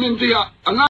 အမင်တရားအင